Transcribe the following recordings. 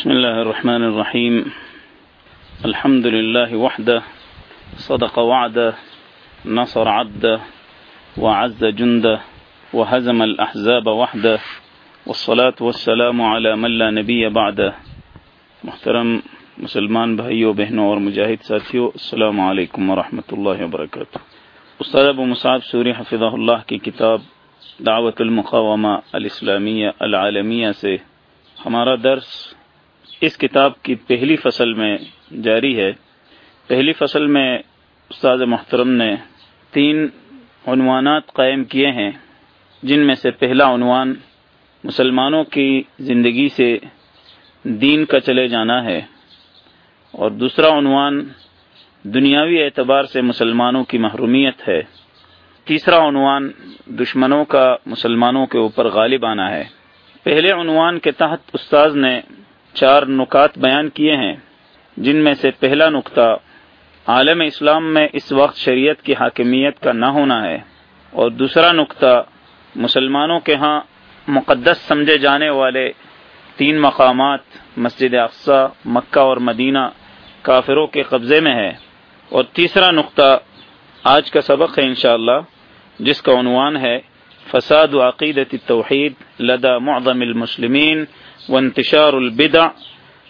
بسم الله الرحمن الرحيم. الحمد لله وحده. صدق وعده. نصر عبده. وعز جنده. وهزم الأحزاب وحده. والصلاة والسلام على من لا نبي بعده. محترم مسلمان بھائیوں بہنوں اور مجاہد ساتھیوں السلام علیکم ورحمۃ اللہ وبرکاتہ. استاد ابو مصعب سوری حفظہ اللہ کی کتاب دعوت المقامہ الاسلامیہ العالمیہ سے ہمارا درس اس کتاب کی پہلی فصل میں جاری ہے۔ پہلی فصل میں استاد محترم نے تین عنوانات قائم کیے ہیں، جن میں سے پہلا عنوان مسلمانوں کی زندگی سے دین کا چلے جانا ہے، اور دوسرا عنوان دنیاوی اعتبار سے مسلمانوں کی محرومیت ہے۔ تیسرا عنوان دشمنوں کا مسلمانوں کے اوپر غالب آنا ہے۔ پہلے عنوان کے تحت استاذ نے چار نکات بیان کیے ہیں، جن میں سے پہلا نقطہ عالم اسلام میں اس وقت شریعت کی حاکمیت کا نہ ہونا ہے، اور دوسرا نقطہ مسلمانوں کے ہاں مقدس سمجھے جانے والے تین مقامات، مسجد اقسا مکہ اور مدینہ، کافروں کے قبضے میں ہے اور تیسرا نقطہ آج کا سبق ہے انشاءاللہ، جس کا عنوان ہے، فساد و عقیدت توحید لدا معظم المسلمین وانتشار البدع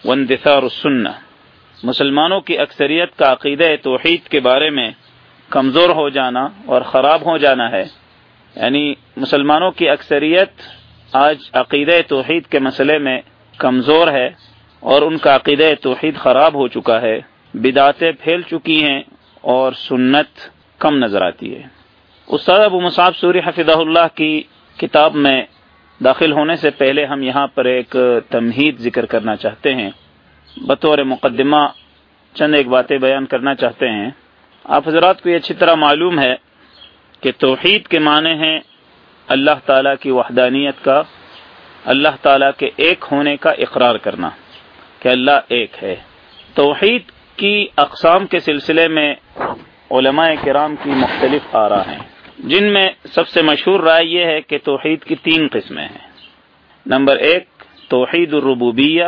واندثار السنہ مسلمانوں کی اکثریت کا عقیدہ توحید کے بارے میں کمزور ہو جانا اور خراب ہو جانا ہے۔ یعنی مسلمانوں کی اکثریت آج عقیدہ توحید کے مسئلے میں کمزور ہے اور ان کا عقیدہ توحید خراب ہو چکا ہے۔ بدعتیں پھیل چکی ہیں اور سنت کم نظر آتی ہے۔ استاد ابو مصعب سوری حفظہ اللہ کی کتاب میں داخل ہونے سے پہلے ہم یہاں پر ایک تمہید ذکر کرنا چاہتے ہیں۔ بطور مقدمہ چند ایک باتیں بیان کرنا چاہتے ہیں۔ آپ حضرات کو یہ اچھی طرح معلوم ہے کہ توحید کے معنی ہیں اللہ تعالیٰ کی وحدانیت کا، اللہ تعالیٰ کے ایک ہونے کا اقرار کرنا کہ اللہ ایک ہے۔ توحید کی اقسام کے سلسلے میں علماء کرام کی مختلف آرا ہیں۔ جن میں سب سے مشہور رائے یہ ہے کہ توحید کی تین قسمیں ہیں۔ نمبر ایک، توحید الربوبیہ،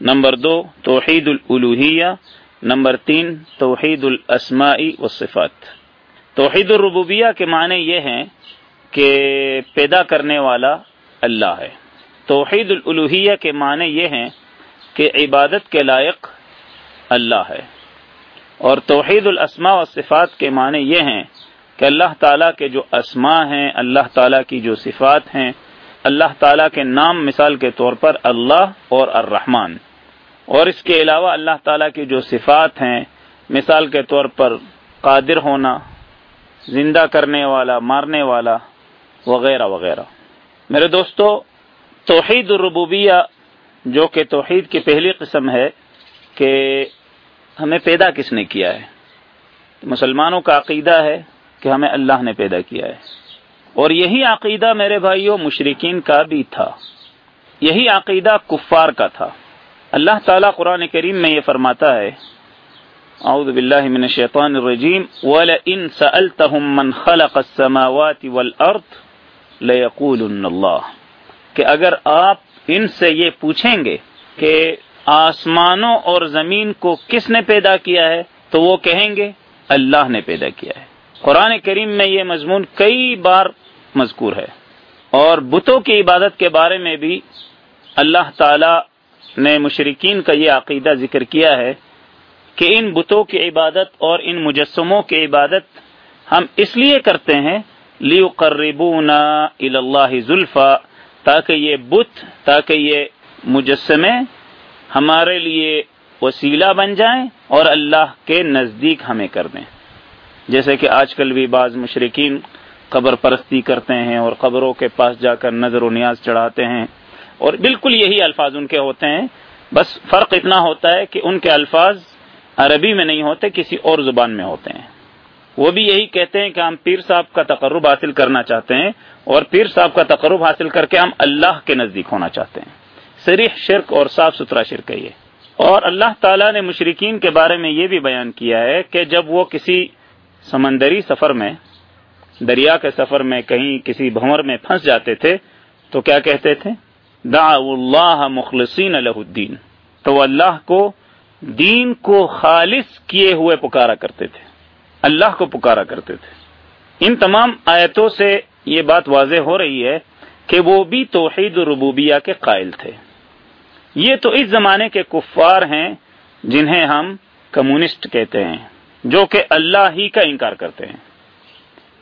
نمبر دو، توحید الالوحیہ نمبر تین، توحید الاسماعی والصفات۔ توحید الربوبیہ کے معنی یہ ہیں کہ پیدا کرنے والا اللہ ہے۔ توحید الالوحیہ کے معنی یہ ہیں کہ عبادت کے لائق اللہ ہے۔ اور توحید الاسماء والصفات کے معنی یہ ہیں کہ اللہ تعالیٰ کے جو اسما ہیں، اللہ تعالیٰ کی جو صفات ہیں، اللہ تعالیٰ کے نام مثال کے طور پر اللہ اور الرحمن۔ اور اس کے علاوہ اللہ تعالیٰ کی جو صفات ہیں، مثال کے طور پر قادر ہونا، زندہ کرنے والا، مارنے والا، وغیرہ وغیرہ۔ میرے دوستو، توحید الربوبیہ، جو کہ توحید کی پہلی قسم ہے کہ ہمیں پیدا کس نے کیا ہے؟ مسلمانوں کا عقیدہ ہے کہ ہمیں اللہ نے پیدا کیا ہے۔ اور یہی عقیدہ میرے بھائیوں مشرقین کا بھی تھا۔ یہی عقیدہ کفار کا تھا۔ اللہ تعالیٰ قرآن کریم میں یہ فرماتا ہے، اعوذ باللہ من الشیطان الرجیم، وَلَئِن سَأَلْتَهُم مَّن خَلَقَ السَّمَاوَاتِ وَالْأَرْضِ لَيَقُولُنَّ اللَّهِ کہ اگر آپ ان سے یہ پوچھیں گے کہ آسمانوں اور زمین کو کس نے پیدا کیا ہے، تو وہ کہیں گے، اللہ نے پیدا کیا ہے۔ قرآن کریم میں یہ مضمون کئی بار مذکور ہے اور بتوں کی عبادت کے بارے میں بھی اللہ تعالی نے مشرقین کا یہ عقیدہ ذکر کیا ہے کہ ان بتوں کی عبادت اور ان مجسموں کی عبادت ہم اس لیے کرتے ہیں لیو قربونا اللہ ذلفا تاکہ یہ بت، تاکہ یہ مجسمے ہمارے لیے وسیلہ بن جائیں اور اللہ کے نزدیک ہمیں کر دیں۔ جیسے کہ آج کل بھی بعض مشرقین قبر پرستی کرتے ہیں اور قبروں کے پاس جا کر نظر و نیاز چڑھاتے ہیں اور بالکل یہی الفاظ ان کے ہوتے ہیں۔ بس فرق اتنا ہوتا ہے کہ ان کے الفاظ عربی میں نہیں ہوتے، کسی اور زبان میں ہوتے ہیں۔ وہ بھی یہی کہتے ہیں کہ ہم پیر صاحب کا تقرب حاصل کرنا چاہتے ہیں اور پیر صاحب کا تقرب حاصل کر کے ہم اللہ کے نزدیک ہونا چاہتے ہیں۔ سریح شرک اور صاف ستھرا شرک ہے یہ۔ اور اللہ تعالیٰ نے مشرقین کے بارے میں یہ بھی بیان کیا ہے کہ جب وہ کسی سمندری سفر میں، دریا کے سفر میں کہیں کسی بھنور میں پھنس جاتے تھے، تو کیا کہتے تھے؟ دا اللہ مخلصین الدین۔ تو اللہ کو، دین کو خالص کیے ہوئے پکارا کرتے تھے۔ اللہ کو پکارا کرتے تھے۔ ان تمام آیتوں سے یہ بات واضح ہو رہی ہے کہ وہ بھی توحید ربوبیہ کے قائل تھے۔ یہ تو اس زمانے کے کفار ہیں جنہیں ہم کمیونسٹ کہتے ہیں۔ جو کہ اللہ ہی کا انکار کرتے ہیں۔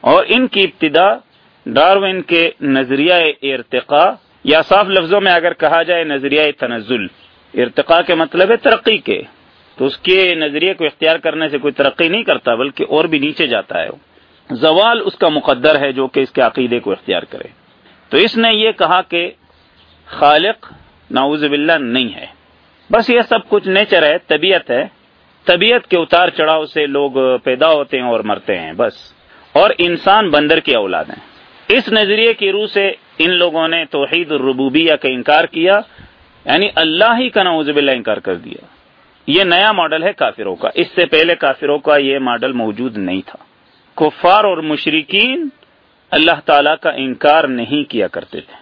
اور ان کی ابتدا ڈاروین کے نظریہ ارتقاء یا صاف لفظوں میں اگر کہا جائے نظریہ تنزل، ارتقاء کے مطلب ہے ترقی کے۔ تو اس کے نظریے کو اختیار کرنے سے کوئی ترقی نہیں کرتا، بلکہ اور بھی نیچے جاتا ہے۔ زوال اس کا مقدر ہے جو کہ اس کے عقیدے کو اختیار کرے۔ تو اس نے یہ کہا کہ خالق ناؤز باللہ نہیں ہے۔ بس یہ سب کچھ نیچر ہے، طبیعت ہے۔ طبیعت کے اتار چڑھاؤ سے لوگ پیدا ہوتے ہیں اور مرتے ہیں، بس۔ اور انسان بندر کی اولاد ہیں۔ اس نظریے کی روح سے ان لوگوں نے توحید الربوبیہ کا انکار کیا یعنی اللہ ہی کا نعوذ باللہ انکار کر دیا۔ یہ نیا ماڈل ہے کافروں کا۔ اس سے پہلے کافروں کا یہ ماڈل موجود نہیں تھا۔ کفار اور مشرقین اللہ تعالی کا انکار نہیں کیا کرتے تھے۔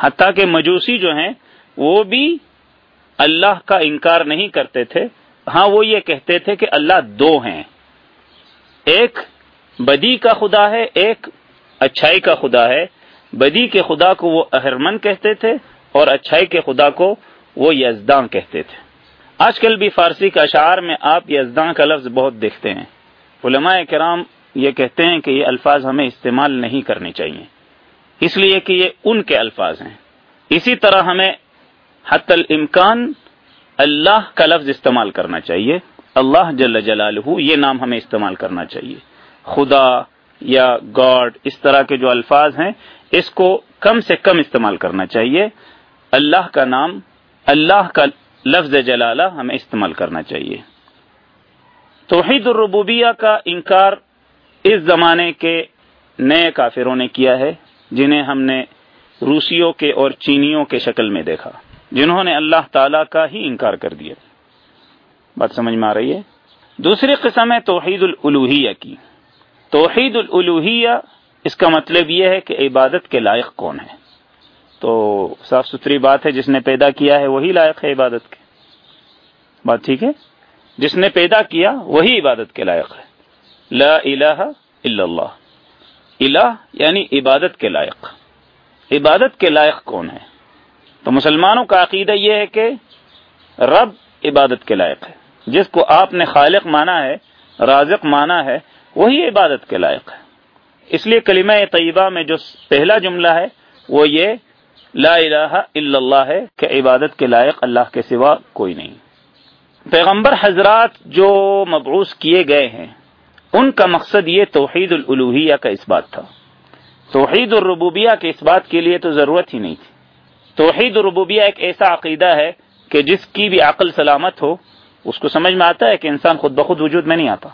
حتیٰ کہ مجوسی جو ہیں، وہ بھی اللہ کا انکار نہیں کرتے تھے۔ ہاں وہ یہ کہتے تھے کہ اللہ دو ہیں۔ ایک بدی کا خدا ہے، ایک اچھائی کا خدا ہے۔ بدی کے خدا کو وہ اہرمن کہتے تھے اور اچھائی کے خدا کو وہ یزدان کہتے تھے۔ آج کل بھی فارسی کا اشعار میں آپ یزدان کا لفظ بہت دیکھتے ہیں۔ علماء کرام یہ کہتے ہیں کہ یہ الفاظ ہمیں استعمال نہیں کرنے چاہیے۔ اس لیے کہ یہ ان کے الفاظ ہیں۔ اسی طرح ہمیں حت الامکان اللہ کا لفظ استعمال کرنا چاہیے۔ اللہ جل جلالہ، یہ نام ہمیں استعمال کرنا چاہیے۔ خدا یا گاڈ، اس طرح کے جو الفاظ ہیں، اس کو کم سے کم استعمال کرنا چاہیے۔ اللہ کا نام، اللہ کا لفظ جلالہ ہمیں استعمال کرنا چاہیے۔ توحید الربوبیہ کا انکار اس زمانے کے نئے کافروں نے کیا ہے، جنہیں ہم نے روسیوں کے اور چینیوں کے شکل میں دیکھا۔ جنہوں نے اللہ تعالی کا ہی انکار کر دیا بات سمجھ میں آ رہی ہے؟ دوسری قسم ہے توحید الوحیہ کی۔ توحید الوحیہ اس کا مطلب یہ ہے کہ عبادت کے لائق کون ہے۔ تو صاف ستھری بات ہے، جس نے پیدا کیا ہے وہی لائق ہے عبادت کے۔ بات ٹھیک ہے؟ جس نے پیدا کیا وہی عبادت کے لائق ہے۔ لا الہ الا اللہ۔ الہ یعنی عبادت کے لائق۔ عبادت کے لائق کون ہے؟ تو مسلمانوں کا عقیدہ یہ ہے کہ رب عبادت کے لائق ہے۔ جس کو آپ نے خالق مانا ہے، رازق مانا ہے، وہی عبادت کے لائق ہے۔ اس لیے کلمہ طیبہ میں جو پہلا جملہ ہے، وہ یہ لا الہ الا اللہ ہے کہ عبادت کے لائق اللہ کے سوا کوئی نہیں۔ پیغمبر حضرات جو مبعوث کیے گئے ہیں، ان کا مقصد یہ توحید الوحیہ کا اس بات تھا۔ توحید الربوبیہ کے اس بات کے لیے تو ضرورت ہی نہیں تھی۔ توحید الربوبیہ ایک ایسا عقیدہ ہے کہ جس کی بھی عقل سلامت ہو، اس کو سمجھ میں آتا ہے کہ انسان خود بخود وجود میں نہیں آتا۔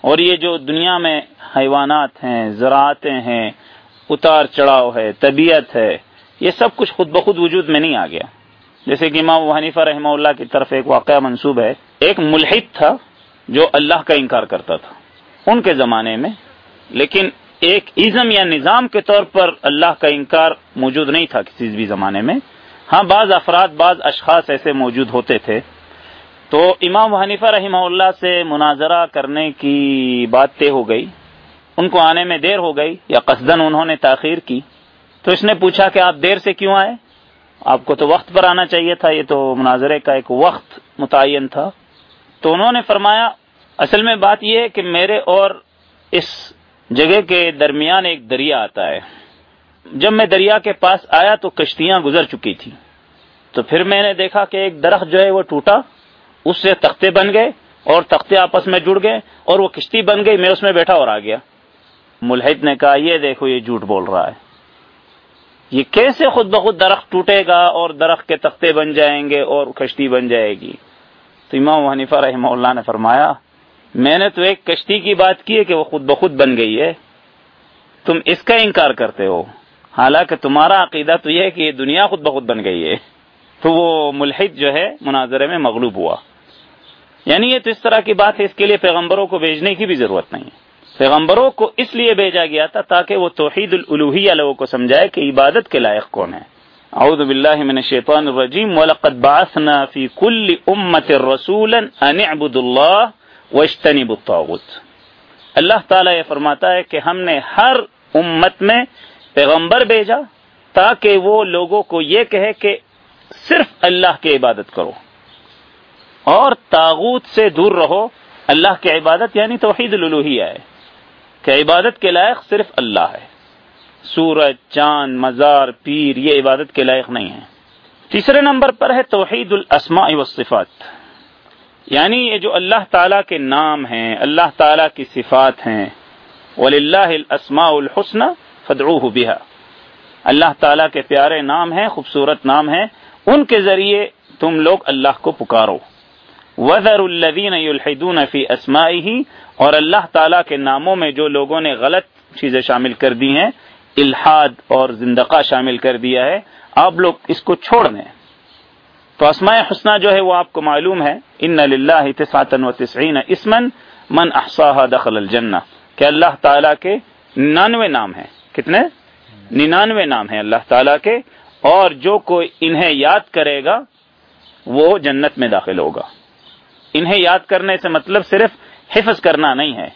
اور یہ جو دنیا میں حیوانات ہیں، زراعتیں ہیں، اتار چڑھاؤ ہے، طبیعت ہے، یہ سب کچھ خود بخود وجود میں نہیں آ گیا۔ جیسے کہ امام حنیفہ رحمہ اللہ کی طرف ایک واقعہ منصوب ہے۔ ایک ملحد تھا جو اللہ کا انکار کرتا تھا، ان کے زمانے میں، لیکن ایک ازم یا نظام کے طور پر اللہ کا انکار موجود نہیں تھا کسی بھی زمانے میں۔ ہاں بعض افراد، بعض اشخاص ایسے موجود ہوتے تھے۔ تو امام حنیفہ رحمہ اللہ سے مناظرہ کرنے کی بات طے ہو گئی۔ ان کو آنے میں دیر ہو گئی یا قصدن انہوں نے تاخیر کی۔ تو اس نے پوچھا کہ آپ دیر سے کیوں آئے؟ آپ کو تو وقت پر آنا چاہیے تھا، یہ تو مناظرے کا ایک وقت متعین تھا۔ تو انہوں نے فرمایا، اصل میں بات یہ ہے کہ میرے اور اس جگہ کے درمیان ایک دریا آتا ہے۔ جب میں دریا کے پاس آیا تو کشتیاں گزر چکی تھی تو پھر میں نے دیکھا کہ ایک درخت جو ہے وہ ٹوٹا، اس سے تختے بن گئے اور تختے آپس میں جڑ گئے اور وہ کشتی بن گئی، میں اس میں بیٹھا اور آ گیا۔ ملحد نے کہا، یہ دیکھو، یہ جھوٹ بول رہا ہے۔ یہ کیسے خود بخود درخت ٹوٹے گا اور درخت کے تختے بن جائیں گے اور کشتی بن جائے گی؟ تو امام حنیفہ رحمہ اللہ نے فرمایا میں نے تو ایک کشتی کی بات کی ہے کہ وہ خود بخود بن گئی ہے۔ تم اس کا انکار کرتے ہو۔ حالانکہ تمہارا عقیدہ تو یہ ہے کہ یہ دنیا خود بخود بن گئی ہے۔ تو وہ ملحد جو ہے، مناظرے میں مغلوب ہوا۔ یعنی یہ تو اس طرح کی بات ہے، اس کے لیے پیغمبروں کو بھیجنے کی بھی ضرورت نہیں ہے۔ پیغمبروں کو اس لیے بھیجا گیا تھا تاکہ وہ توحید الوحیہ لوگوں کو سمجھائے کہ عبادت کے لائق کون ہے۔ اعوذ باللہ من الشیطان الرجیم، ولقد بعثنا فی کل امت رسولا ان اعبدوا اللہ واجتنبوا الطاغوت۔ اللہ تعالیٰ یہ فرماتا ہے کہ ہم نے ہر امت میں پیغمبر بھیجا تاکہ وہ لوگوں کو یہ کہے کہ صرف اللہ کی عبادت کرو اور تاغوت سے دور رہو۔ اللہ کی عبادت یعنی توحید الوحیہ ہے کہ عبادت کے لائق صرف اللہ ہے۔ سورج، چاند، مزار، پیر، یہ عبادت کے لائق نہیں ہے۔ تیسرے نمبر پر ہے توحید الاسماء والصفات۔ یعنی یہ جو اللہ تعالیٰ کے نام ہیں، اللہ تعالیٰ کی صفات ہیں ولی اللہ الاسماء الحسن فدعوه بها۔ اللہ تعالیٰ کے پیارے نام ہیں، خوبصورت نام ہیں، ان کے ذریعے تم لوگ اللہ کو پکارو۔ وزر الدین الحدون فی اسماعی ہی اور اللہ تعالیٰ کے ناموں میں جو لوگوں نے غلط چیزیں شامل کر دی ہیں، الحاد اور زندقہ شامل کر دیا ہے، آپ لوگ اس کو چھوڑ دیں۔ تو اسماء حسنہ جو ہے وہ آپ کو معلوم ہے، ان تسعتن و تسعین اسمن من احصاها دخل الجنہ کہ اللہ تعالیٰ کے ننانوے نام ہیں۔ کتنے؟ ننانوے نام ہیں اللہ تعالیٰ کے۔ اور جو کوئی انہیں یاد کرے گا، وہ جنت میں داخل ہوگا۔ انہیں یاد کرنے سے مطلب صرف حفظ کرنا نہیں ہے۔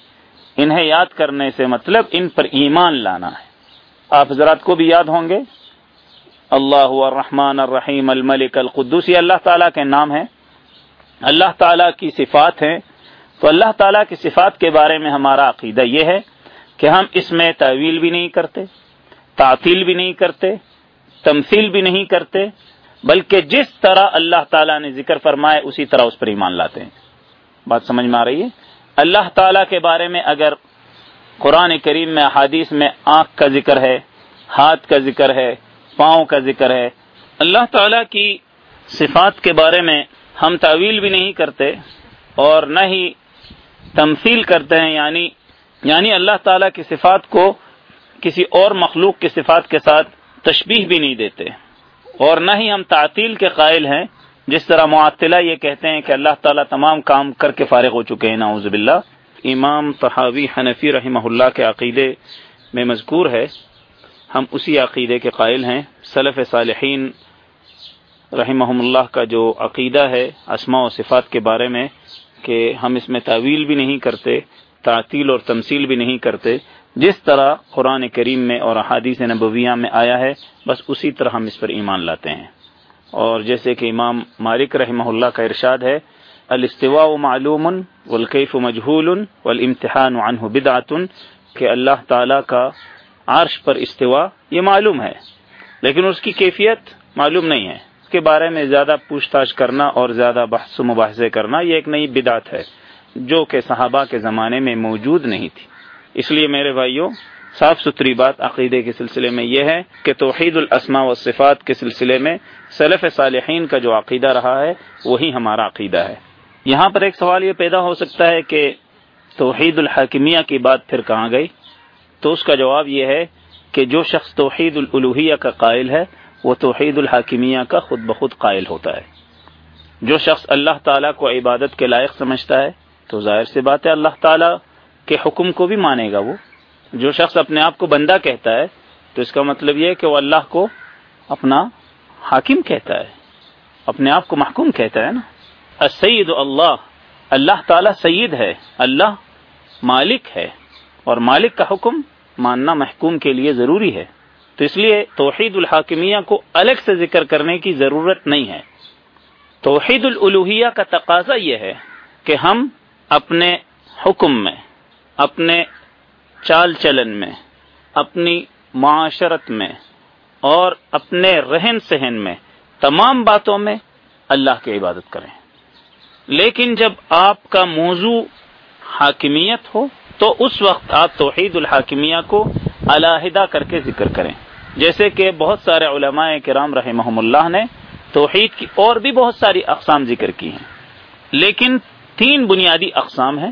انہیں یاد کرنے سے مطلب ان پر ایمان لانا ہے۔ آپ حضرات کو بھی یاد ہوں گے؟ اللہ الرحمن الرحیم الملک القدس یہ اللہ تعالیٰ کے نام ہیں، اللہ تعالیٰ کی صفات ہیں۔ تو اللہ تعالیٰ کی صفات کے بارے میں ہمارا عقیدہ یہ ہے کہ ہم اس میں تعویل بھی نہیں کرتے، تعطیل بھی نہیں کرتے، تمثیل بھی نہیں کرتے، بلکہ جس طرح اللہ تعالیٰ نے ذکر فرمائے اسی طرح اس پر ایمان لاتے ہیں۔ بات سمجھ میں آ رہی ہے؟ اللہ تعالیٰ کے بارے میں اگر قرآن کریم میں حادیث میں آنکھ کا ذکر ہے، ہاتھ کا ذکر ہے پاؤں کا ذکر ہے۔ اللہ تعالیٰ کی صفات کے بارے میں ہم تعویل بھی نہیں کرتے اور نہ ہی تمثیل کرتے ہیں یعنی یعنی اللہ تعالیٰ کی صفات کو کسی اور مخلوق کی صفات کے ساتھ تشبیح بھی نہیں دیتے۔ اور نہ ہی ہم تعطیل کے قائل ہیں، جس طرح معطلہ یہ کہتے ہیں کہ اللہ تعالیٰ تمام کام کر کے فارغ ہو چکے ہیں، نعوذ باللہ۔ امام تحاوی حنفی رحمہ اللہ کے عقیدے میں مذکور ہے۔ ہم اسی عقیدے کے قائل ہیں۔ صلف صالحین رحمہ اللہ کا جو عقیدہ ہے اسماء و صفات کے بارے میں کہ ہم اس میں تعویل بھی نہیں کرتے، تعطیل اور تمثیل بھی نہیں کرتے، جس طرح قرآن کریم میں اور احادیث نبویہ میں آیا ہے، بس اسی طرح ہم اس پر ایمان لاتے ہیں۔ اور جیسے کہ امام مالک رحمہ اللہ کا ارشاد ہے، الاستواء معلوم والکیف مجہول والامتحان عنہ بدعت، کہ اللہ تعالی کا عرش پر استوا یہ معلوم ہے، لیکن اس کی کیفیت معلوم نہیں ہے۔ اس کے بارے میں زیادہ پوچھ تاچھ کرنا اور زیادہ بحث و مباحثے کرنا یہ ایک نئی بدعت ہے، جو کہ صحابہ کے زمانے میں موجود نہیں تھی۔ اس لیے میرے بھائیوں، صاف ستھری بات عقیدے کے سلسلے میں یہ ہے کہ توحید الاسماء و صفات کے سلسلے میں سلف صالحین کا جو عقیدہ رہا ہے، وہی ہمارا عقیدہ ہے۔ یہاں پر ایک سوال یہ پیدا ہو سکتا ہے کہ توحید الحکمیہ کی بات پھر کہاں گئی؟ تو اس کا جواب یہ ہے کہ جو شخص توحید الالوحیہ کا قائل ہے، وہ توحید الحکمیہ کا خود بخود قائل ہوتا ہے۔ جو شخص اللہ تعالیٰ کو عبادت کے لائق سمجھتا ہے، تو ظاہر سی بات ہے اللہ تعالیٰ کے حکم کو بھی مانے گا وہ۔ جو شخص اپنے آپ کو بندہ کہتا ہے، تو اس کا مطلب یہ ہے کہ وہ اللہ کو اپنا حاکم کہتا ہے، اپنے آپ کو محکوم کہتا ہے نا۔ السید اللہ اللہ تعالی سید ہے، اللہ مالک ہے۔ اور مالک کا حکم ماننا محکوم کے لیے ضروری ہے۔ تو اس لیے توحید الحاکمیہ کو الگ سے ذکر کرنے کی ضرورت نہیں ہے۔ توحید الالوحیہ کا تقاضا یہ ہے کہ ہم اپنے حکم میں، اپنے چال چلن میں، اپنی معاشرت میں اور اپنے رہن سہن میں تمام باتوں میں اللہ کی عبادت کریں۔ لیکن جب آپ کا موضوع حاکمیت ہو تو اس وقت آپ توحید الحاکمیہ کو علیحدہ کر کے ذکر کریں۔ جیسے کہ بہت سارے علماء کرام رحمہ اللہ نے توحید کی اور بھی بہت ساری اقسام ذکر کی ہیں۔ لیکن تین بنیادی اقسام ہیں۔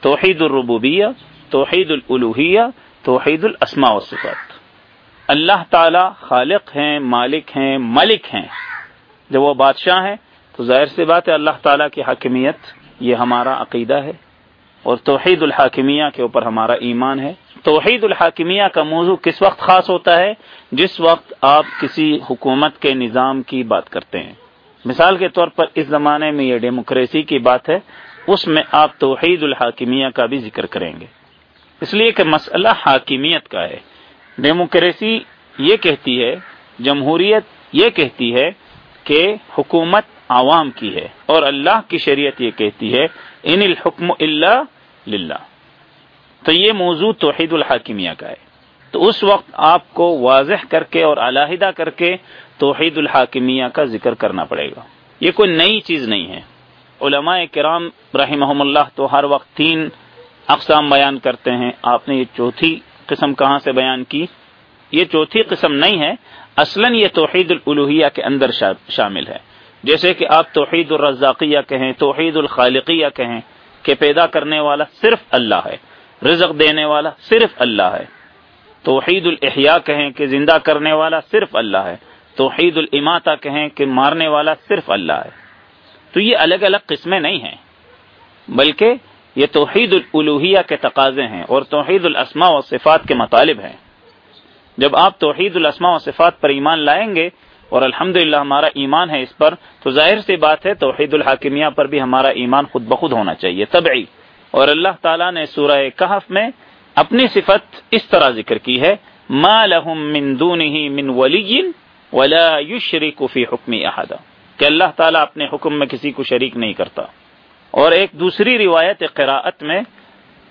توحید الربوبیہ، توحید الالوحیہ توحید الاسماء و صفات اللہ تعالی خالق ہیں، مالک ہیں، ملک ہیں۔ جب وہ بادشاہ ہیں تو ظاہر سی بات ہے اللہ تعالیٰ کی حکمیت یہ ہمارا عقیدہ ہے۔ اور توحید الحاکمیہ کے اوپر ہمارا ایمان ہے۔ توحید الحاکمیہ کا موضوع کس وقت خاص ہوتا ہے؟ جس وقت آپ کسی حکومت کے نظام کی بات کرتے ہیں۔ مثال کے طور پر اس زمانے میں یہ ڈیموکریسی کی بات ہے، اس میں آپ توحید الحاکمیہ کا بھی ذکر کریں گے۔ اس لیے کہ مسئلہ حاکمیت کا ہے۔ ڈیموکریسی یہ کہتی ہے، جمہوریت یہ کہتی ہے کہ حکومت عوام کی ہے۔ اور اللہ کی شریعت یہ کہتی ہے ان الحکم اللہ للہ۔ تو یہ موضوع توحید الحاکمیہ کا ہے۔ تو اس وقت آپ کو واضح کر کے اور علیحدہ کر کے توحید الحاکمیہ کا ذکر کرنا پڑے گا۔ یہ کوئی نئی چیز نہیں ہے۔ علماء کرام رحمہم اللہ تو ہر وقت تین اقسام بیان کرتے ہیں۔ آپ نے یہ چوتھی قسم کہاں سے بیان کی؟ یہ چوتھی قسم نہیں ہے۔ اصلا یہ توحید الالوحیہ کے اندر شامل ہے۔ جیسے کہ آپ توحید الرزاقیہ کہیں، توحید الخالقیہ کہیں کہ پیدا کرنے والا صرف اللہ ہے، رزق دینے والا صرف اللہ ہے۔ توحید الاحیاء کہیں کہ زندہ کرنے والا صرف اللہ ہے، توحید الماتا کہیں کہ مارنے والا صرف اللہ ہے۔ تو یہ الگ الگ قسمیں نہیں ہیں، بلکہ یہ توحید الالوحیہ کے تقاضے ہیں اور توحید الاسماء و صفات کے مطالب ہیں۔ جب آپ توحید الاسماء و صفات پر ایمان لائیں گے اور الحمد ہمارا ایمان ہے اس پر تو ظاہر سی بات ہے توحید الحاکمیہ پر بھی ہمارا ایمان خود بخود ہونا چاہیے طبعی اور اللہ تعالیٰ نے سورہ کہف میں اپنی صفت اس طرح ذکر کی ہے، ما لهم من دونه من ولی ولا يشرك في حکم احدا کہ اللہ تعالیٰ اپنے حکم میں کسی کو شریک نہیں کرتا۔ اور ایک دوسری روایت قراءت میں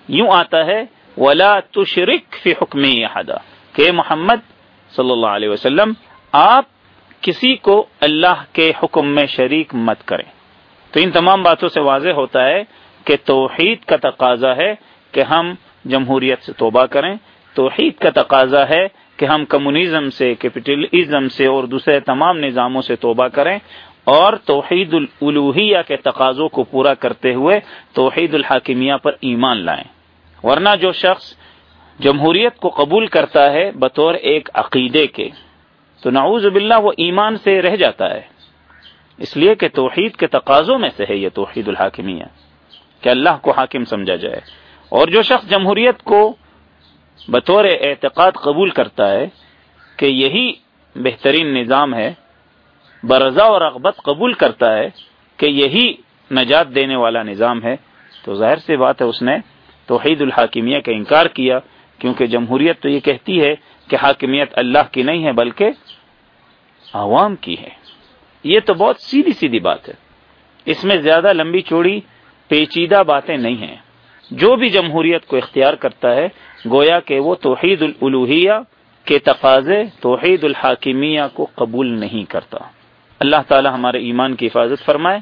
یوں آتا ہے، ولا تشرک فی حکم احدا کہ محمد صلی اللہ علیہ وسلم، آپ کسی کو اللہ کے حکم میں شریک مت کریں۔ تو ان تمام باتوں سے واضح ہوتا ہے کہ توحید کا تقاضا ہے کہ ہم جمہوریت سے توبہ کریں۔ توحید کا تقاضا ہے کہ ہم کمیونزم سے، کیپٹلزم سے اور دوسرے تمام نظاموں سے توبہ کریں۔ اور توحید الوحیہ کے تقاضوں کو پورا کرتے ہوئے توحید الحاکمیہ پر ایمان لائیں۔ ورنہ جو شخص جمہوریت کو قبول کرتا ہے بطور ایک عقیدے کے تو نعوذ باللہ وہ ایمان سے رہ جاتا ہے۔ اس لیے کہ توحید کے تقاضوں میں سے ہے یہ توحید الحاکمیہ کہ اللہ کو حاکم سمجھا جائے۔ اور جو شخص جمہوریت کو بطور اعتقاد قبول کرتا ہے کہ یہی بہترین نظام ہے، برضا اور رغبت قبول کرتا ہے کہ یہی نجات دینے والا نظام ہے، تو ظاہر سی بات ہے اس نے توحید الحاکمیہ کا انکار کیا، کیونکہ جمہوریت تو یہ کہتی ہے کہ حاکمیت اللہ کی نہیں ہے، بلکہ عوام کی ہے۔ یہ تو بہت سیدھی سیدھی بات ہے۔ اس میں زیادہ لمبی چوڑی، پیچیدہ باتیں نہیں ہیں۔ جو بھی جمہوریت کو اختیار کرتا ہے، گویا کہ وہ توحید الالوحیہ کے تقاضے، توحید الحاکمیہ کو قبول نہیں کرتا۔ اللہ تعالی ہمارے ایمان کی حفاظت فرمائے۔